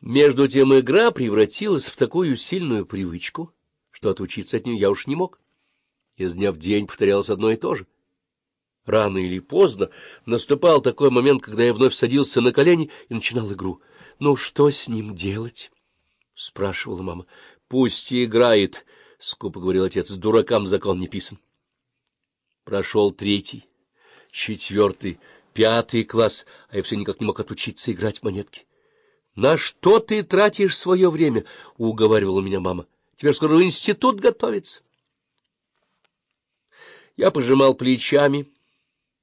Между тем игра превратилась в такую сильную привычку, что отучиться от нее я уж не мог. Из дня в день повторялось одно и то же. Рано или поздно наступал такой момент, когда я вновь садился на колени и начинал игру. — Ну, что с ним делать? — спрашивала мама. — Пусть играет, — скупо говорил отец, — дуракам закон не писан. Прошел третий, четвертый, пятый класс, а я все никак не мог отучиться играть в монетки. — На что ты тратишь свое время? — уговаривала меня мама. — Теперь скоро в институт готовится. Я пожимал плечами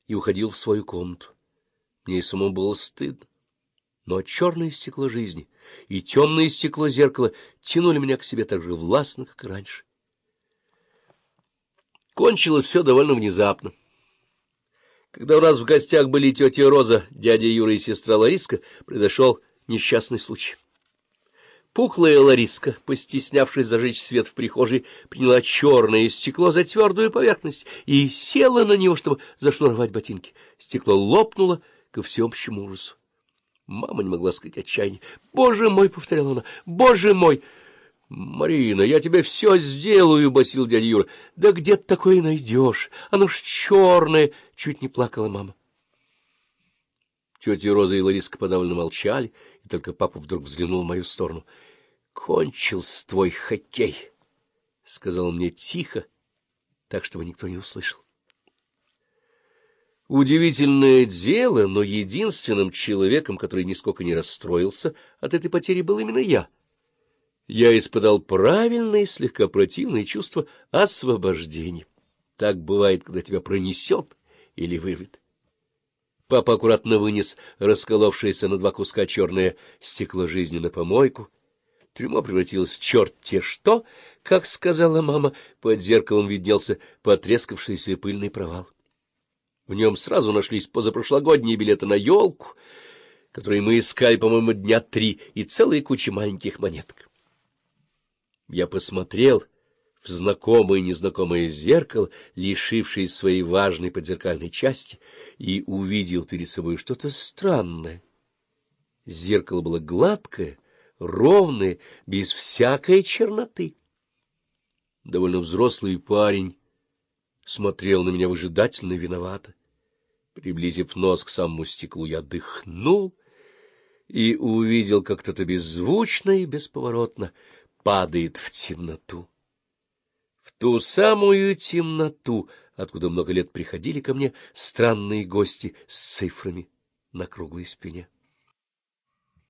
и уходил в свою комнату. Мне и самому было стыдно. Но черное стекло жизни и темное стекло зеркала тянули меня к себе так же властно, как и раньше. Кончилось все довольно внезапно. Когда у нас в гостях были тетя Роза, дядя Юра и сестра Лариска, произошел несчастный случай. Пухлая Лариска, постеснявшись зажечь свет в прихожей, приняла черное стекло за твердую поверхность и села на него, чтобы зашнуровать ботинки. Стекло лопнуло ко всеобщему ужасу. Мама не могла скрыть отчаяние. «Боже мой!» — повторяла она. «Боже мой!» «Марина, я тебе все сделаю!» — басил дядя Юра. «Да где ты такое найдешь? Оно ж черное!» — чуть не плакала мама. Тетя Роза и Лариска подавленно молчали, и только папа вдруг взглянул в мою сторону. — Кончился твой хоккей, — сказал мне тихо, так, чтобы никто не услышал. Удивительное дело, но единственным человеком, который нисколько не расстроился от этой потери, был именно я. Я испытал правильное слегка противное чувство освобождения. Так бывает, когда тебя пронесет или вырвет. Папа аккуратно вынес расколовшееся на два куска черное стекло жизни на помойку. Трюмо превратилось в черт те что, как сказала мама, под зеркалом виднелся потрескавшийся пыльный провал. В нем сразу нашлись позапрошлогодние билеты на елку, которые мы искали, по-моему, дня три, и целые кучи маленьких монеток. Я посмотрел в знакомое и незнакомое зеркало, лишившее своей важной подзеркальной части, и увидел перед собой что-то странное. Зеркало было гладкое, ровное, без всякой черноты. Довольно взрослый парень смотрел на меня выжидательно виновато. Приблизив нос к самому стеклу, я дыхнул и увидел, как кто-то беззвучно и бесповоротно падает в темноту ту самую темноту, откуда много лет приходили ко мне странные гости с цифрами на круглой спине.